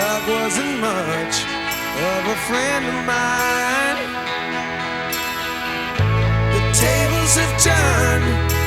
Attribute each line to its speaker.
Speaker 1: Love wasn't much of a friend of mine. The tables have turned,